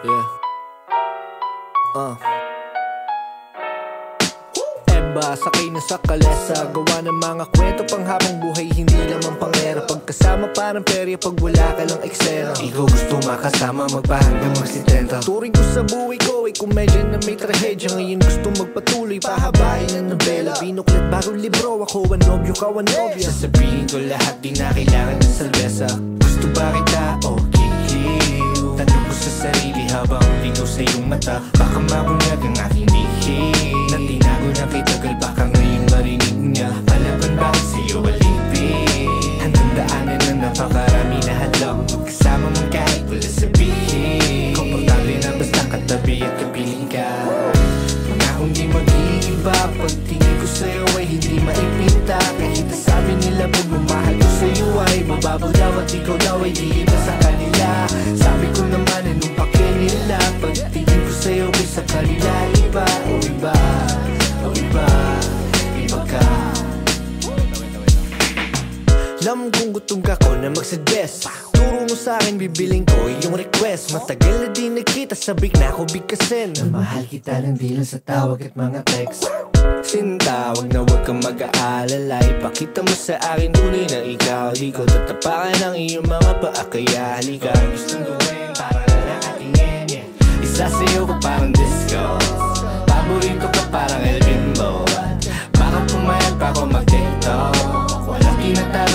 Yeah. Uh. Eba, sakay na sa kalesa. Gawa ng mga kwento pang habang buhay Hindi lamang pangera. Pagkasama parang perya Pag wala ka lang eksena. Ikaw gusto makasama Magpahanggang magsitenta. Turing ko sa buhay ko Ay komedya na may trahedya. Ngayon gusto magpatuloy Pahabain ang nobela. Binuklat bagong libro Ako ang nobyo, ka ang nobya. Sasabihin ko lahat Di na kailangan ng salbesa Gusto ba kita? Habang ligaw sa iyong mata. Baka mabunyag ang aking lihim. Na tinago na kay tagal baka ngayon marinig niya. Palaban bakit sa iyo alipin? Hanggang daanan na napakarami na hadlang. Magkasama mo kahit wala sabihin. Komportable na basta katabi at kapiling ka. Pangakong di mag-iiba. Pagtingin ko sa'yo ay hindi maipinta. Kahit sabi nila pagmamahal ko sa'yo ay Mababaw daw at ikaw daw ay di iba sa kanila. Sabi ko Alam kong gutom ka ko na magsuggest. Turo mo sa akin, bibiling ko yung request. Matagal na di nakita, sabik na ako bigkasin. Na mahal kita lang di lang sa tawag at mga text. Sinta, wag na wag kang mag-aalala. Ipakita mo sa akin tunay na ikaw. Di ko tatapakan ang iyong mga paa Kaya halika. Gustong gawin para na nakatingin yeah. Isa sa'yo ko parang disco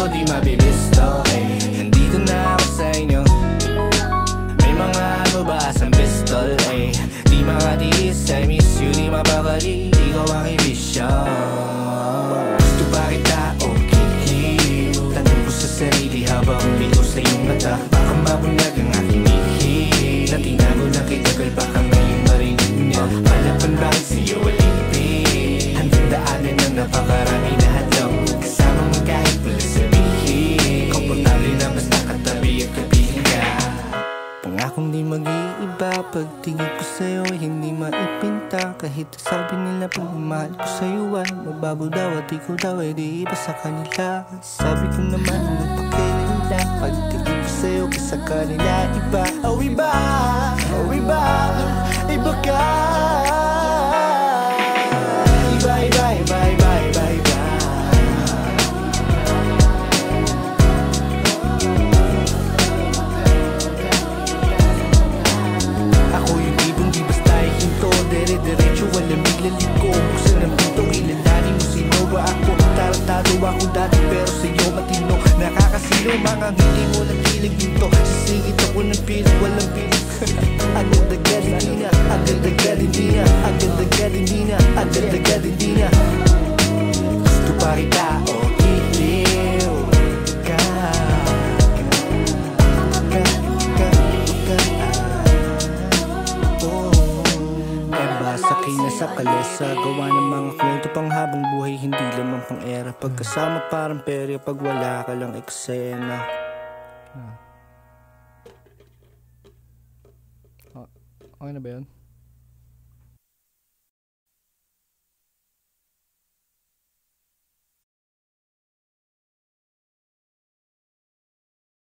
tinatalo, di mabibisto eh. Nandito na ako sa inyo May mga ano ba sa pistol eh. Di makatiis, I miss you, di mapakali Ikaw ang ibisyo Pagtingin ko sa'yo ay hindi maipinta. Kahit sabi nila pagmamahal ko sa'yo ay Mababaw daw at ikaw daw ay di iba sa kanila. Sabi ko naman anong pakilinda Pagtingin ko sa'yo kasi kanila iba. Oh iba, oh iba, iba ka dati pero sa'yo matino. Nakakasilo mga ngiti mo ng kilig dito. Sisingit ako ng pilit walang pilit. Agad-agad hindi na. Agad-agad hindi na. Agad-agad hindi na. Agad-agad hindi na. Gusto pa kita o kiliw ka sakay na sa Gawa ng mga kwento pang habang buhay Hindi lamang pang era. Pagkasama parang perya. Pag wala ka lang eksena. Okay na ba yun?